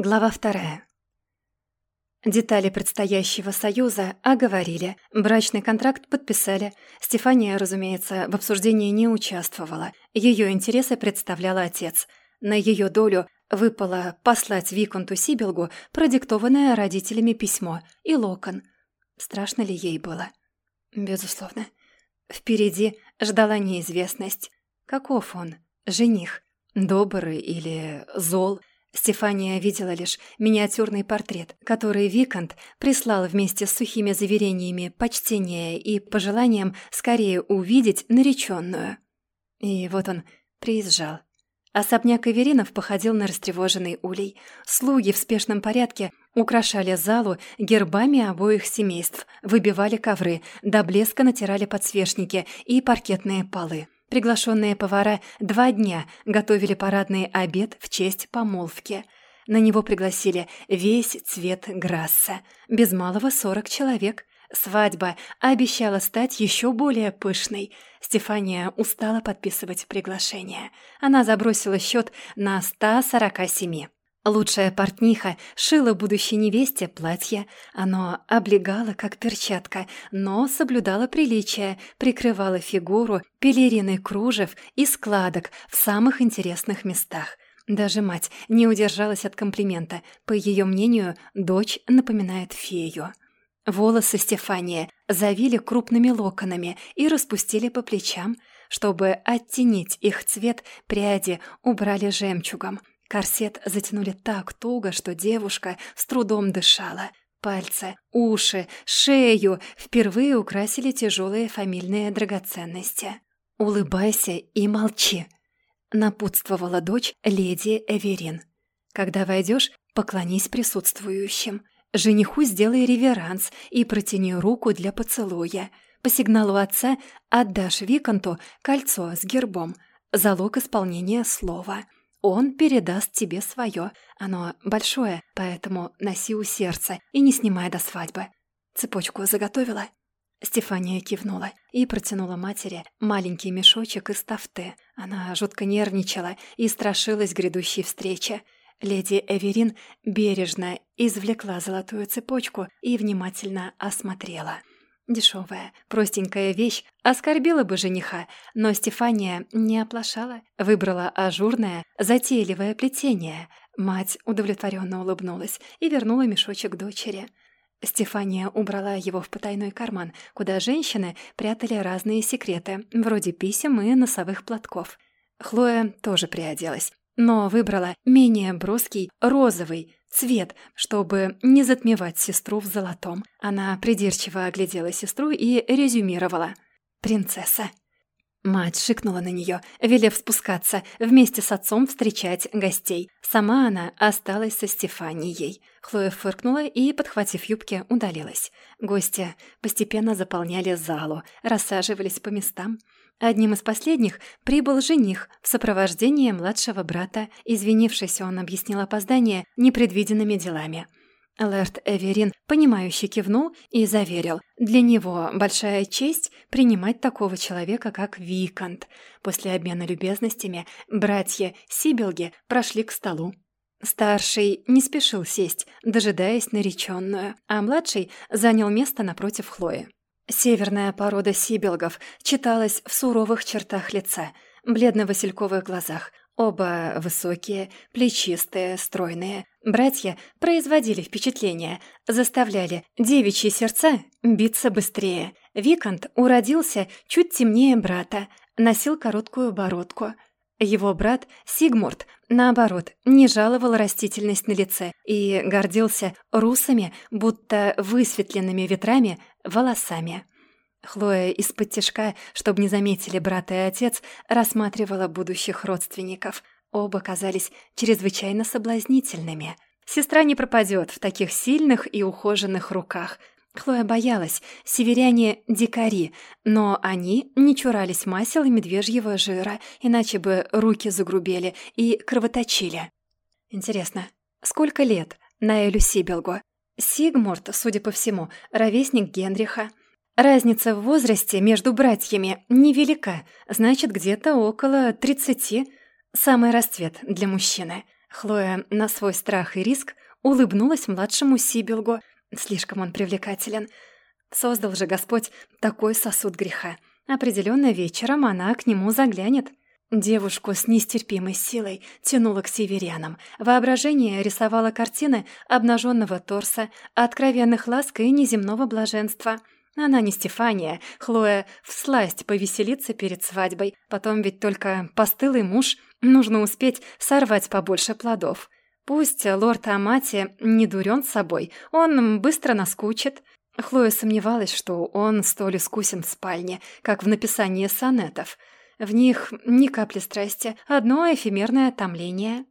Глава вторая. Детали предстоящего союза оговорили, брачный контракт подписали. Стефания, разумеется, в обсуждении не участвовала. Ее интересы представлял отец. На ее долю выпало послать Виконту Сибилгу продиктованное родителями письмо и локон. Страшно ли ей было? Безусловно. Впереди ждала неизвестность. Каков он, жених? Добрый или зол? Стефания видела лишь миниатюрный портрет, который Викант прислал вместе с сухими заверениями почтения и пожеланием скорее увидеть нареченную. И вот он приезжал. Особняк Иверинов походил на растревоженный улей. Слуги в спешном порядке украшали залу гербами обоих семейств, выбивали ковры, до блеска натирали подсвечники и паркетные полы. Приглашенные повара два дня готовили парадный обед в честь помолвки. На него пригласили весь цвет Грасса, без малого сорок человек. Свадьба обещала стать еще более пышной. Стефания устала подписывать приглашение. Она забросила счет на 147. Лучшая портниха шила будущей невесте платье. Оно облегало, как перчатка, но соблюдало приличие, прикрывало фигуру, пелерины кружев и складок в самых интересных местах. Даже мать не удержалась от комплимента. По ее мнению, дочь напоминает фею. Волосы Стефания завили крупными локонами и распустили по плечам. Чтобы оттенить их цвет, пряди убрали жемчугом. Корсет затянули так туго, что девушка с трудом дышала. Пальцы, уши, шею впервые украсили тяжелые фамильные драгоценности. «Улыбайся и молчи», — напутствовала дочь леди Эверин. «Когда войдешь, поклонись присутствующим. Жениху сделай реверанс и протяни руку для поцелуя. По сигналу отца отдашь Виконту кольцо с гербом, залог исполнения слова». Он передаст тебе свое. Оно большое, поэтому носи у сердца и не снимай до свадьбы. Цепочку заготовила?» Стефания кивнула и протянула матери маленький мешочек из тафты. Она жутко нервничала и страшилась грядущей встречи. Леди Эверин бережно извлекла золотую цепочку и внимательно осмотрела. Дешевая, простенькая вещь оскорбила бы жениха, но Стефания не оплошала, выбрала ажурное, затейливое плетение. Мать удовлетворенно улыбнулась и вернула мешочек дочери. Стефания убрала его в потайной карман, куда женщины прятали разные секреты, вроде писем и носовых платков. Хлоя тоже приоделась, но выбрала менее броский розовый, цвет, чтобы не затмевать сестру в золотом. Она придирчиво оглядела сестру и резюмировала. «Принцесса». Мать шикнула на нее, велев спускаться, вместе с отцом встречать гостей. Сама она осталась со Стефанией. Хлоя фыркнула и, подхватив юбки, удалилась. Гости постепенно заполняли залу, рассаживались по местам. Одним из последних прибыл жених в сопровождении младшего брата. Извинившись, он объяснил опоздание непредвиденными делами. Лэрд Эверин, понимающе кивнул и заверил. Для него большая честь принимать такого человека, как Викант. После обмена любезностями братья Сибилги прошли к столу. Старший не спешил сесть, дожидаясь нареченную, а младший занял место напротив Хлои. Северная порода сибилгов читалась в суровых чертах лица, бледно-васильковых глазах. Оба высокие, плечистые, стройные. Братья производили впечатление, заставляли девичьи сердца биться быстрее. Викант уродился чуть темнее брата, носил короткую бородку — его брат Сигмурт, наоборот, не жаловал растительность на лице и гордился русами, будто высветленными ветрами, волосами. Хлоя из-под тяжка, чтобы не заметили брат и отец, рассматривала будущих родственников. Оба казались чрезвычайно соблазнительными. Сестра не пропадет в таких сильных и ухоженных руках, Хлоя боялась, северяне — дикари, но они не чурались масел и медвежьего жира, иначе бы руки загрубели и кровоточили. Интересно, сколько лет Наэлю Сибелгу? Сигмурт, судя по всему, ровесник Генриха. Разница в возрасте между братьями невелика, значит, где-то около тридцати. Самый расцвет для мужчины — Хлоя на свой страх и риск улыбнулась младшему Сибилгу. Слишком он привлекателен. Создал же Господь такой сосуд греха. Определенно вечером она к нему заглянет. Девушку с нестерпимой силой тянуло к северянам. Воображение рисовало картины обнаженного торса, откровенных ласк и неземного блаженства. Она не Стефания, Хлоя всласть повеселиться перед свадьбой. Потом ведь только постылый муж, нужно успеть сорвать побольше плодов. Пусть лорд Амати не дурен собой, он быстро наскучит. Хлоя сомневалась, что он столь искусен в спальне, как в написании сонетов. В них ни капли страсти, одно эфемерное томление.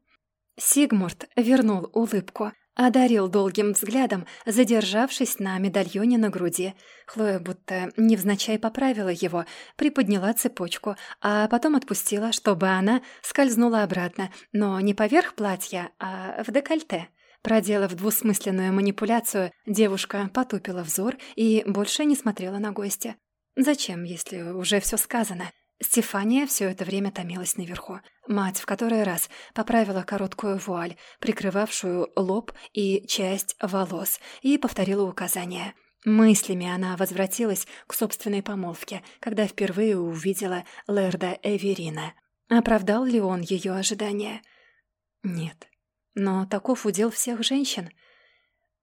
Сигмурт вернул улыбку, одарил долгим взглядом, задержавшись на медальоне на груди. Хлоя будто невзначай поправила его, приподняла цепочку, а потом отпустила, чтобы она скользнула обратно, но не поверх платья, а в декольте. Проделав двусмысленную манипуляцию, девушка потупила взор и больше не смотрела на гостя. Зачем, если уже все сказано? Стефания все это время томилась наверху. Мать в который раз поправила короткую вуаль, прикрывавшую лоб и часть волос, и повторила указания. Мыслями она возвратилась к собственной помолвке, когда впервые увидела Лерда Эверина. Оправдал ли он ее ожидания? Нет. Но таков удел всех женщин.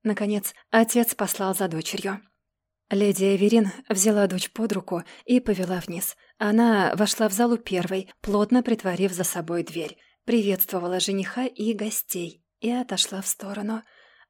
Наконец, отец послал за дочерью. Леди Эверин взяла дочь под руку и повела вниз. Она вошла в залу первой, плотно притворив за собой дверь, приветствовала жениха и гостей и отошла в сторону,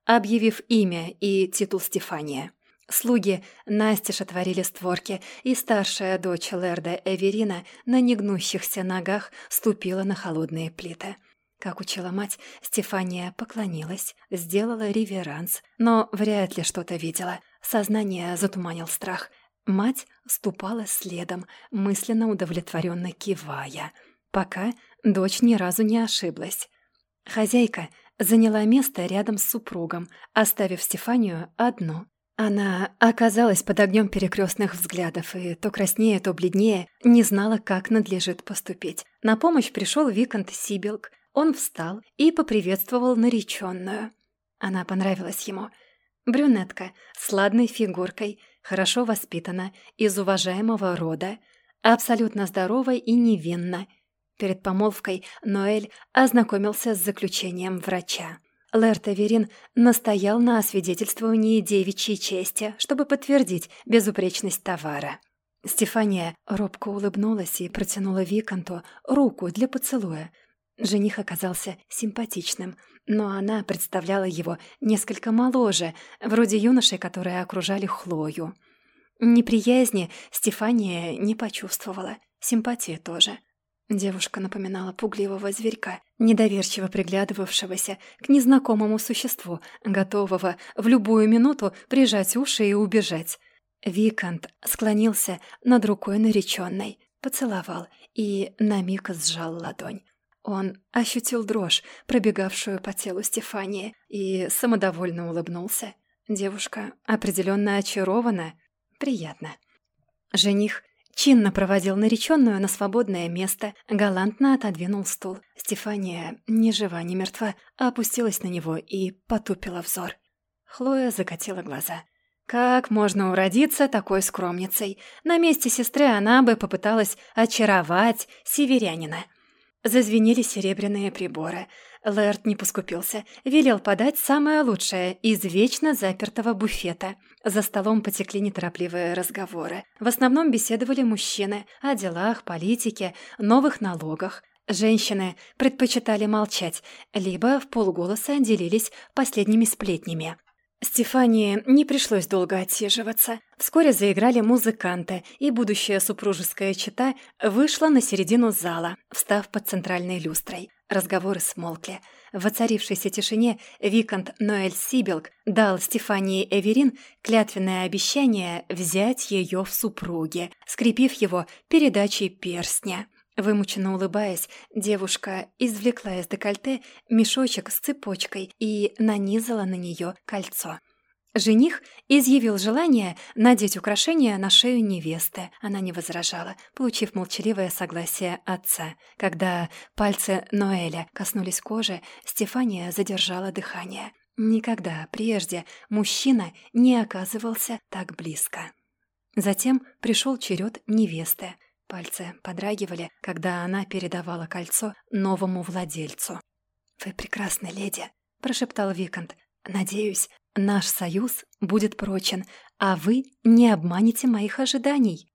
объявив имя и титул Стефания. Слуги настежь отворили створки, и старшая дочь Лерда Эверина на негнущихся ногах ступила на холодные плиты. Как учила мать, Стефания поклонилась, сделала реверанс, но вряд ли что-то видела. Сознание затуманил страх. Мать ступала следом, мысленно удовлетворенно кивая, пока дочь ни разу не ошиблась. Хозяйка заняла место рядом с супругом, оставив Стефанию одну. Она оказалась под огнем перекрестных взглядов и то краснее, то бледнее, не знала, как надлежит поступить. На помощь пришел Викант Сибилк, он встал и поприветствовал нареченную. Она понравилась ему. Брюнетка, с ладной фигуркой, хорошо воспитана, из уважаемого рода, абсолютно здорова и невинна. Перед помолвкой Ноэль ознакомился с заключением врача. Лэрт Эверин настоял на освидетельствовании девичьей чести, чтобы подтвердить безупречность товара. Стефания робко улыбнулась и протянула Виканту руку для поцелуя — Жених оказался симпатичным, но она представляла его несколько моложе, вроде юношей, которые окружали Хлою. Неприязни Стефания не почувствовала, симпатии тоже. Девушка напоминала пугливого зверька, недоверчиво приглядывавшегося к незнакомому существу, готового в любую минуту прижать уши и убежать. Викант склонился над рукой нареченной, поцеловал и на миг сжал ладонь. Он ощутил дрожь, пробегавшую по телу Стефании, и самодовольно улыбнулся. Девушка определенно очарована. Приятно. Жених чинно проводил нареченную на свободное место, галантно отодвинул стул. Стефания, ни жива, ни мертва, опустилась на него и потупила взор. Хлоя закатила глаза. Как можно уродиться такой скромницей? На месте сестры она бы попыталась очаровать северянина. Зазвенели серебряные приборы. Лэрд не поскупился, велел подать самое лучшее из вечно запертого буфета. За столом потекли неторопливые разговоры. В основном беседовали мужчины о делах, политике, новых налогах. Женщины предпочитали молчать, либо в полголоса делились последними сплетнями. Стефании не пришлось долго отсиживаться. Вскоре заиграли музыканты, и будущая супружеская чета вышла на середину зала, встав под центральной люстрой. Разговоры смолкли. В воцарившейся тишине Викант Ноэль Сибилк дал Стефании Эверин клятвенное обещание взять ее в супруги, скрепив его передачей перстня. Вымученно улыбаясь, девушка извлекла из декольте мешочек с цепочкой и нанизала на нее кольцо. Жених изъявил желание надеть украшение на шею невесты. Она не возражала, получив молчаливое согласие отца. Когда пальцы Ноэля коснулись кожи, Стефания задержала дыхание. Никогда прежде мужчина не оказывался так близко. Затем пришел черед невесты. Пальцы подрагивали, когда она передавала кольцо новому владельцу. «Вы прекрасны, леди», — прошептал Викант. «Надеюсь, наш союз будет прочен, а вы не обманете моих ожиданий».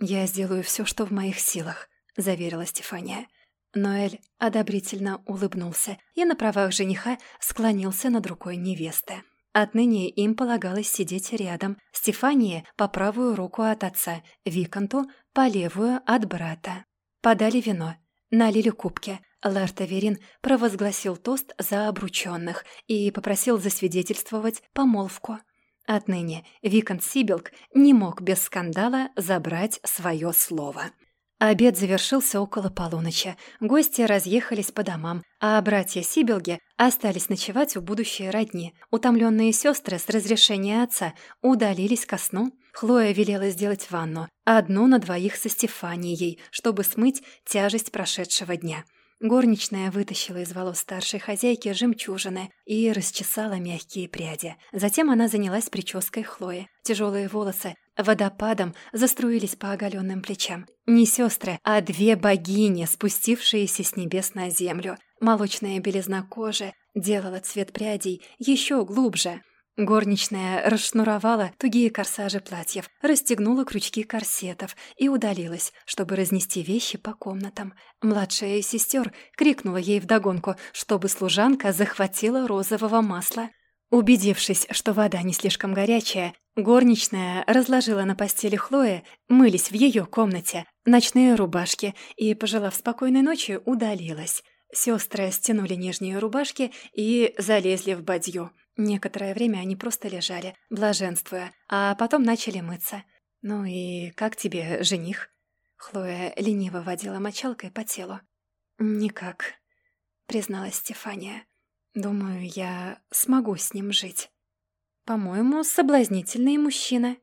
«Я сделаю все, что в моих силах», — заверила Стефания. Ноэль одобрительно улыбнулся и на правах жениха склонился над рукой невесты. Отныне им полагалось сидеть рядом, Стефании по правую руку от отца, Виканту по левую от брата. Подали вино, налили кубки. Лэр Таверин провозгласил тост за обрученных и попросил засвидетельствовать помолвку. Отныне Викант Сибилк не мог без скандала забрать свое слово. Обед завершился около полуночи. Гости разъехались по домам, а братья Сибилги остались ночевать у будущей родни. Утомленные сестры с разрешения отца удалились ко сну. Хлоя велела сделать ванну, одну на двоих со Стефанией, чтобы смыть тяжесть прошедшего дня. Горничная вытащила из волос старшей хозяйки жемчужины и расчесала мягкие пряди. Затем она занялась прической Хлои. Тяжелые волосы водопадом заструились по оголенным плечам. Не сестры, а две богини, спустившиеся с небес на землю. Молочная белизна кожи делала цвет прядей еще глубже — Горничная расшнуровала тугие корсажи платьев, расстегнула крючки корсетов и удалилась, чтобы разнести вещи по комнатам. Младшая из сестер крикнула ей вдогонку, чтобы служанка захватила розового масла. Убедившись, что вода не слишком горячая, горничная разложила на постели Хлои, мылись в ее комнате, ночные рубашки и, пожелав спокойной ночи, удалилась. Сестры стянули нижние рубашки и залезли в бадью. Некоторое время они просто лежали, блаженствуя, а потом начали мыться. «Ну и как тебе жених?» Хлоя лениво водила мочалкой по телу. «Никак», — призналась Стефания. «Думаю, я смогу с ним жить». «По-моему, соблазнительный мужчина»,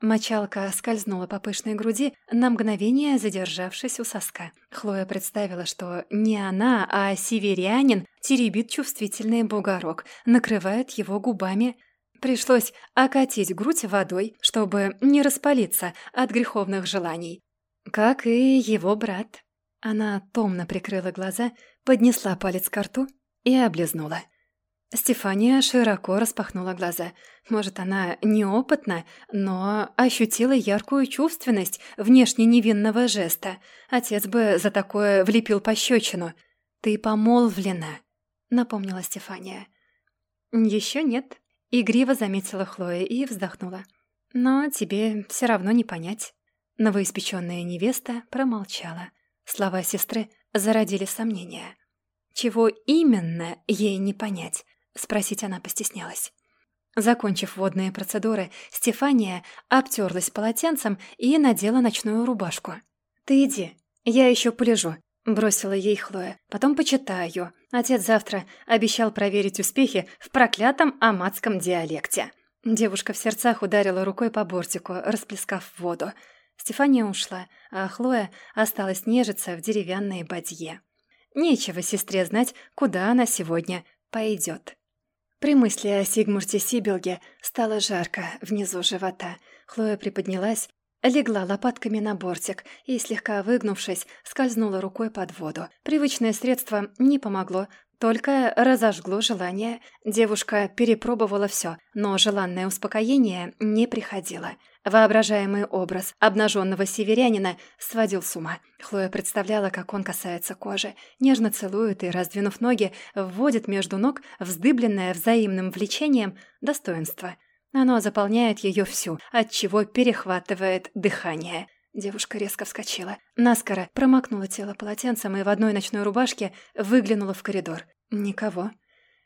Мочалка скользнула по пышной груди, на мгновение задержавшись у соска. Хлоя представила, что не она, а северянин теребит чувствительный бугорок, накрывает его губами. Пришлось окатить грудь водой, чтобы не распалиться от греховных желаний. Как и его брат. Она томно прикрыла глаза, поднесла палец к рту и облизнула. Стефания широко распахнула глаза. Может, она неопытна, но ощутила яркую чувственность внешне невинного жеста. Отец бы за такое влепил пощечину. «Ты помолвлена», — напомнила Стефания. «Еще нет», — игриво заметила Хлоя и вздохнула. «Но тебе все равно не понять». Новоиспеченная невеста промолчала. Слова сестры зародили сомнения. Чего именно ей не понять? Спросить она постеснялась. Закончив водные процедуры, Стефания обтерлась полотенцем и надела ночную рубашку. «Ты иди, я еще полежу», — бросила ей Хлоя. «Потом почитаю. Отец завтра обещал проверить успехи в проклятом аматском диалекте». Девушка в сердцах ударила рукой по бортику, расплескав воду. Стефания ушла, а Хлоя осталась нежиться в деревянной бадье. Нечего сестре знать, куда она сегодня пойдет. При мысли о Сигмурте Сибилге стало жарко внизу живота. Хлоя приподнялась, легла лопатками на бортик и, слегка выгнувшись, скользнула рукой под воду. Привычное средство не помогло, только разожгло желание. Девушка перепробовала все, но желанное успокоение не приходило. Воображаемый образ обнаженного северянина сводил с ума. Хлоя представляла, как он касается кожи, нежно целует и, раздвинув ноги, вводит между ног вздыбленное взаимным влечением достоинство. Оно заполняет ее всю, отчего перехватывает дыхание. Девушка резко вскочила. Наскоро промокнула тело полотенцем и в одной ночной рубашке выглянула в коридор. Никого.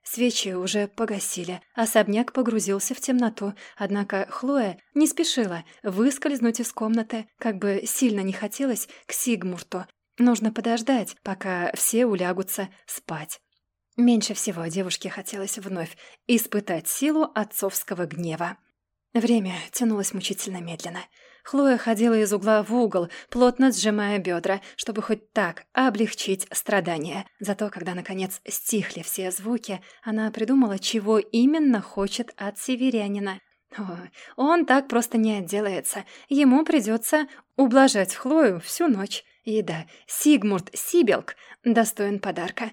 Свечи уже погасили, особняк погрузился в темноту, однако Хлоя не спешила выскользнуть из комнаты, как бы сильно не хотелось к Сигмурту. Нужно подождать, пока все улягутся спать. Меньше всего девушке хотелось вновь испытать силу отцовского гнева. Время тянулось мучительно медленно. Хлоя ходила из угла в угол, плотно сжимая бедра, чтобы хоть так облегчить страдания. Зато, когда, наконец, стихли все звуки, она придумала, чего именно хочет от северянина. О, он так просто не отделается. Ему придется ублажать Хлою всю ночь. И да, Сигмурт Сибелк достоин подарка.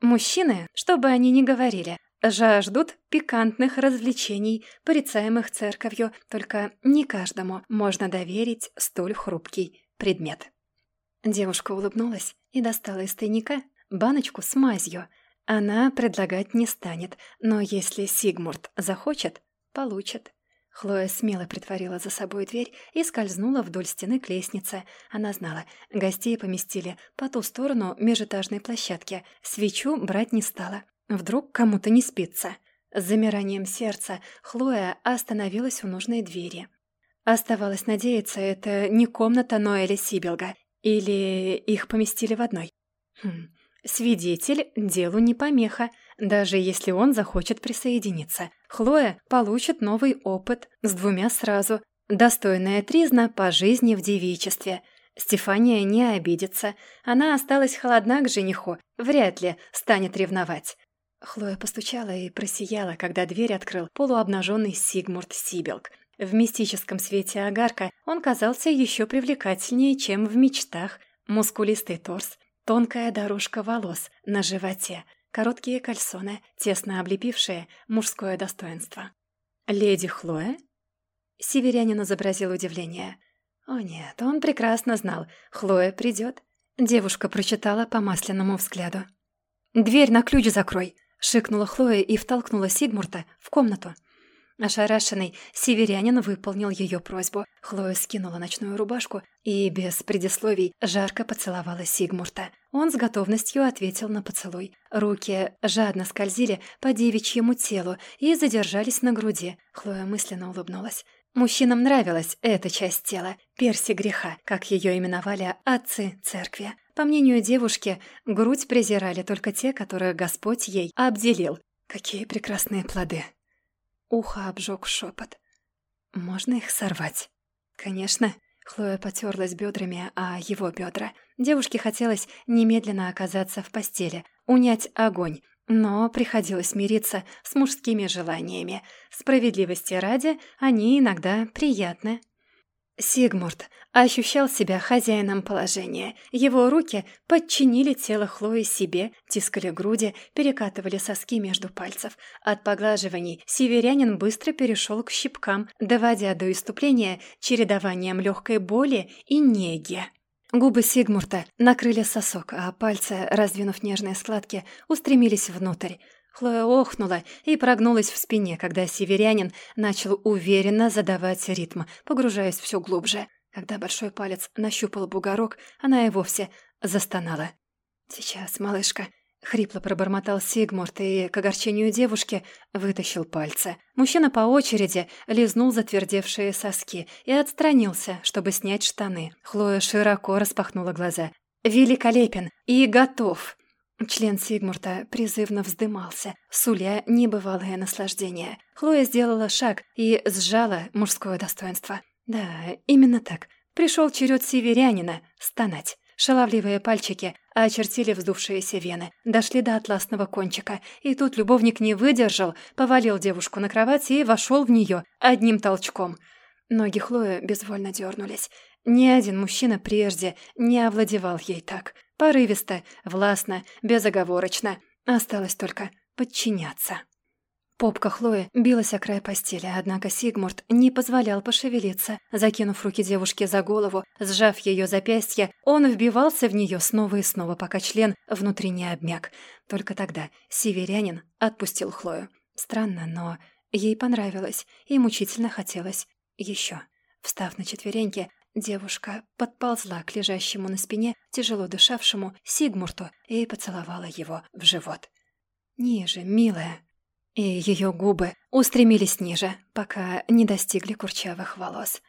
Мужчины, что бы они ни говорили, жаждут пикантных развлечений, порицаемых церковью, только не каждому можно доверить столь хрупкий предмет. Девушка улыбнулась и достала из тайника баночку с мазью. Она предлагать не станет, но если Сигмурт захочет, получит. Хлоя смело притворила за собой дверь и скользнула вдоль стены к лестнице. Она знала, гостей поместили по ту сторону межэтажной площадки. Свечу брать не стала. Вдруг кому-то не спится. С замиранием сердца Хлоя остановилась у нужной двери. Оставалось надеяться, это не комната Ноэля Сибилга. Или их поместили в одной. Хм. Свидетель делу не помеха, даже если он захочет присоединиться. Хлоя получит новый опыт с двумя сразу. Достойная тризна по жизни в девичестве. Стефания не обидится. Она осталась холодна к жениху, вряд ли станет ревновать. Хлоя постучала и просияла, когда дверь открыл полуобнаженный Сигмурт Сибилк. В мистическом свете огарка он казался еще привлекательнее, чем в мечтах. Мускулистый торс, тонкая дорожка волос на животе, короткие кальсоны, тесно облепившие мужское достоинство. «Леди Хлоя?» Северянин изобразил удивление. «О нет, он прекрасно знал, Хлоя придет». Девушка прочитала по масляному взгляду. «Дверь на ключ закрой!» Шикнула Хлоя и втолкнула Сигмурта в комнату. Ошарашенный северянин выполнил ее просьбу. Хлоя скинула ночную рубашку и без предисловий жарко поцеловала Сигмурта. Он с готовностью ответил на поцелуй. Руки жадно скользили по девичьему телу и задержались на груди. Хлоя мысленно улыбнулась. Мужчинам нравилась эта часть тела, перси греха, как ее именовали отцы церкви. По мнению девушки, грудь презирали только те, которые Господь ей обделил. Какие прекрасные плоды. Ухо обжег шепот. Можно их сорвать? Конечно. Хлоя потерлась бедрами о его бедра. Девушке хотелось немедленно оказаться в постели, унять огонь, но приходилось мириться с мужскими желаниями. Справедливости ради, они иногда приятны. Сигмурт ощущал себя хозяином положения. Его руки подчинили тело Хлои себе, тискали груди, перекатывали соски между пальцев. От поглаживаний северянин быстро перешел к щипкам, доводя до иступления чередованием легкой боли и неги. Губы Сигмурта накрыли сосок, а пальцы, раздвинув нежные складки, устремились внутрь. Хлоя охнула и прогнулась в спине, когда северянин начал уверенно задавать ритм, погружаясь все глубже. Когда большой палец нащупал бугорок, она и вовсе застонала. «Сейчас, малышка», — хрипло пробормотал Сигмурт и, к огорчению девушки, вытащил пальцы. Мужчина по очереди лизнул затвердевшие соски и отстранился, чтобы снять штаны. Хлоя широко распахнула глаза. «Великолепен и готов!» Член Сигмурта призывно вздымался, суля небывалое наслаждение. Хлоя сделала шаг и сжала мужское достоинство. Да, именно так. Пришел черед северянина стонать. Шаловливые пальчики очертили вздувшиеся вены, дошли до атласного кончика, и тут любовник не выдержал, повалил девушку на кровать и вошел в нее одним толчком. Ноги Хлоя безвольно дернулись. Ни один мужчина прежде не овладевал ей так. Порывисто, властно, безоговорочно. Осталось только подчиняться. Попка Хлои билась о край постели, однако Сигмурт не позволял пошевелиться. Закинув руки девушки за голову, сжав ее запястье, он вбивался в нее снова и снова, пока член внутри не обмяк. Только тогда северянин отпустил Хлою. Странно, но ей понравилось и мучительно хотелось еще. Встав на четвереньки, Девушка подползла к лежащему на спине, тяжело дышавшему Сигмурту и поцеловала его в живот. «Ниже, милая!» И ее губы устремились ниже, пока не достигли курчавых волос.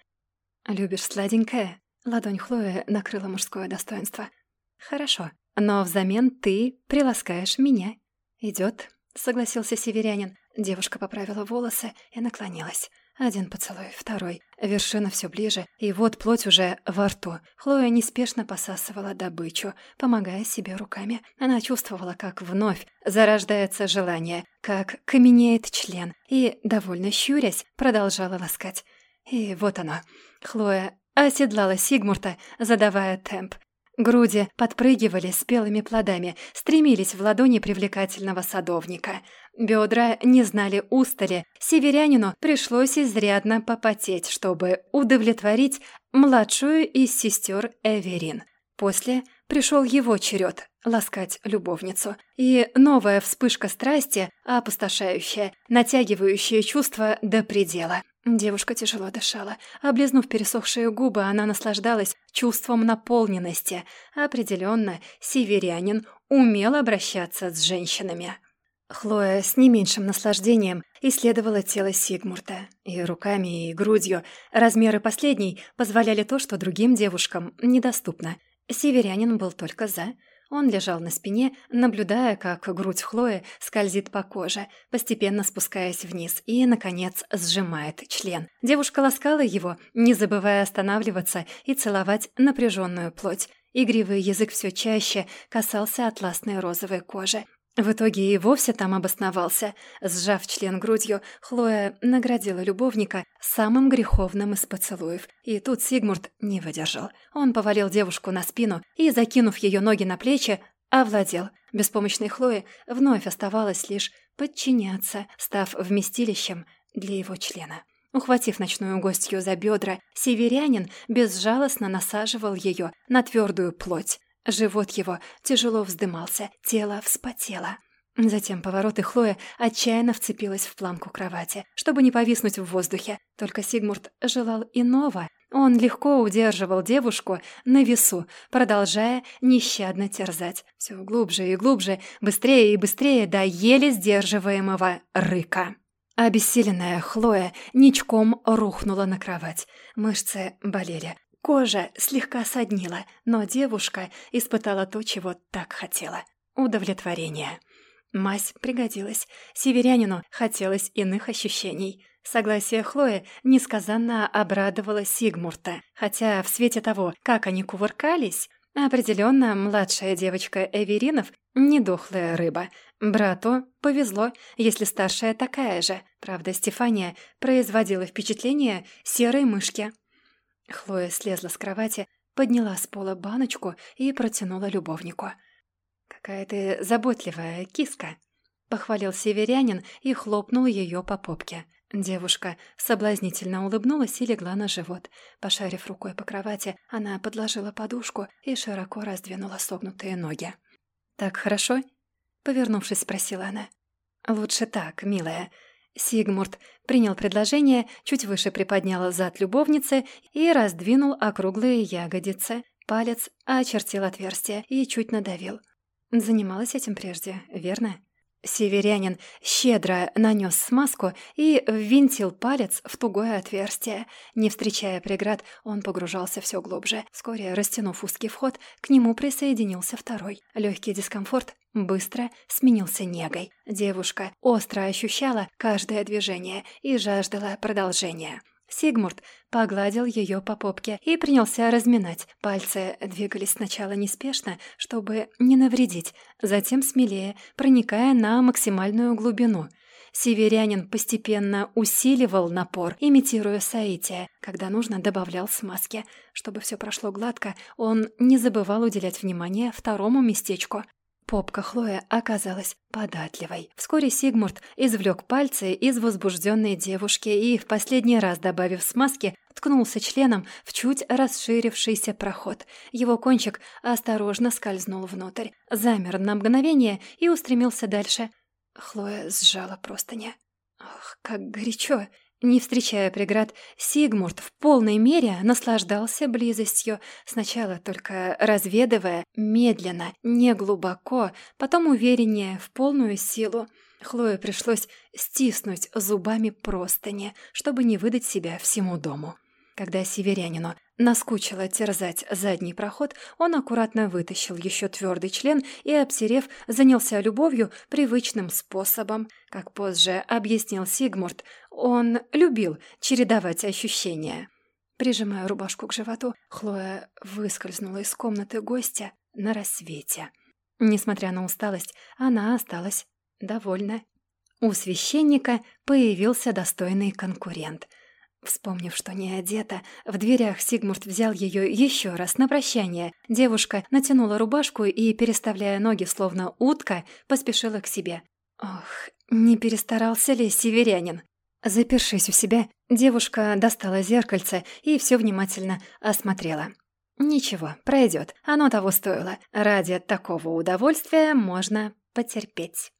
«Любишь сладенькое?» Ладонь Хлои накрыла мужское достоинство. «Хорошо, но взамен ты приласкаешь меня». «Идет», — согласился северянин. Девушка поправила волосы и наклонилась. Один поцелуй, второй. Вершина все ближе, и вот плоть уже во рту. Хлоя неспешно посасывала добычу, помогая себе руками. Она чувствовала, как вновь зарождается желание, как каменеет член, и, довольно щурясь, продолжала ласкать. И вот оно. Хлоя оседлала Сигмурта, задавая темп. Груди подпрыгивали спелыми плодами, стремились в ладони привлекательного садовника. Бедра не знали устали. Северянину пришлось изрядно попотеть, чтобы удовлетворить младшую из сестер Эверин. После пришел его черед ласкать любовницу. И новая вспышка страсти, опустошающая, натягивающая чувства до предела. Девушка тяжело дышала. Облизнув пересохшие губы, она наслаждалась чувством наполненности. Определенно, северянин умел обращаться с женщинами. Хлоя с не меньшим наслаждением исследовала тело Сигмурта. И руками, и грудью. Размеры последней позволяли то, что другим девушкам недоступно. Северянин был только «за», он лежал на спине, наблюдая, как грудь Хлои скользит по коже, постепенно спускаясь вниз и, наконец, сжимает член. Девушка ласкала его, не забывая останавливаться и целовать напряженную плоть. Игривый язык все чаще касался атласной розовой кожи. В итоге и вовсе там обосновался. Сжав член грудью, Хлоя наградила любовника самым греховным из поцелуев. И тут Сигмурт не выдержал. Он повалил девушку на спину и, закинув ее ноги на плечи, овладел. Беспомощной Хлое вновь оставалось лишь подчиняться, став вместилищем для его члена. Ухватив ночную гостью за бедра, северянин безжалостно насаживал ее на твердую плоть. Живот его тяжело вздымался, тело вспотело. Затем поворот, и Хлоя отчаянно вцепилась в пламку кровати, чтобы не повиснуть в воздухе. Только Сигмурт желал иного. Он легко удерживал девушку на весу, продолжая нещадно терзать. Все глубже и глубже, быстрее и быстрее до еле сдерживаемого рыка. Обессиленная Хлоя ничком рухнула на кровать. Мышцы болели. Кожа слегка соднила, но девушка испытала то, чего так хотела — удовлетворение. Мазь пригодилась. Северянину хотелось иных ощущений. Согласие Хлои несказанно обрадовало Сигмурта, хотя в свете того, как они кувыркались, определенно младшая девочка Эверинов — недохлая рыба. Брату повезло, если старшая такая же. Правда, Стефания производила впечатление серой мышки. Хлоя слезла с кровати, подняла с пола баночку и протянула любовнику. «Какая ты заботливая киска!» — похвалил северянин и хлопнул ее по попке. Девушка соблазнительно улыбнулась и легла на живот. Пошарив рукой по кровати, она подложила подушку и широко раздвинула согнутые ноги. «Так хорошо?» — повернувшись, спросила она. «Лучше так, милая. Сигмурт принял предложение, чуть выше приподнял зад любовницы и раздвинул округлые ягодицы. Палец очертил отверстие и чуть надавил. Занималась этим прежде, верно? Северянин щедро нанес смазку и ввинтил палец в тугое отверстие. Не встречая преград, он погружался все глубже. Вскоре, растянув узкий вход, к нему присоединился второй. Легкий дискомфорт быстро сменился негой. Девушка остро ощущала каждое движение и жаждала продолжения. Сигмурт погладил ее по попке и принялся разминать. Пальцы двигались сначала неспешно, чтобы не навредить, затем смелее, проникая на максимальную глубину. Северянин постепенно усиливал напор, имитируя соитие. Когда нужно, добавлял смазки. Чтобы все прошло гладко, он не забывал уделять внимание второму местечку. Попка Хлоя оказалась податливой. Вскоре Сигмурт извлек пальцы из возбужденной девушки и, в последний раз добавив смазки, ткнулся членом в чуть расширившийся проход. Его кончик осторожно скользнул внутрь, замер на мгновение и устремился дальше. Хлоя сжала простыня. «Ах, как горячо!» Не встречая преград, Сигмурт в полной мере наслаждался близостью, сначала только разведывая, медленно, неглубоко, потом увереннее, в полную силу. Хлое пришлось стиснуть зубами простыни, чтобы не выдать себя всему дому. Когда северянину наскучило терзать задний проход, он аккуратно вытащил еще твердый член и, обсерев, занялся любовью привычным способом. Как позже объяснил Сигмурт, он любил чередовать ощущения. Прижимая рубашку к животу, Хлоя выскользнула из комнаты гостя на рассвете. Несмотря на усталость, она осталась довольна. У священника появился достойный конкурент — Вспомнив, что не одета, в дверях Сигмурт взял ее еще раз на прощание. Девушка натянула рубашку и, переставляя ноги словно утка, поспешила к себе. Ох, не перестарался ли северянин? Запершись у себя, девушка достала зеркальце и все внимательно осмотрела. Ничего, пройдет, оно того стоило. Ради такого удовольствия можно потерпеть.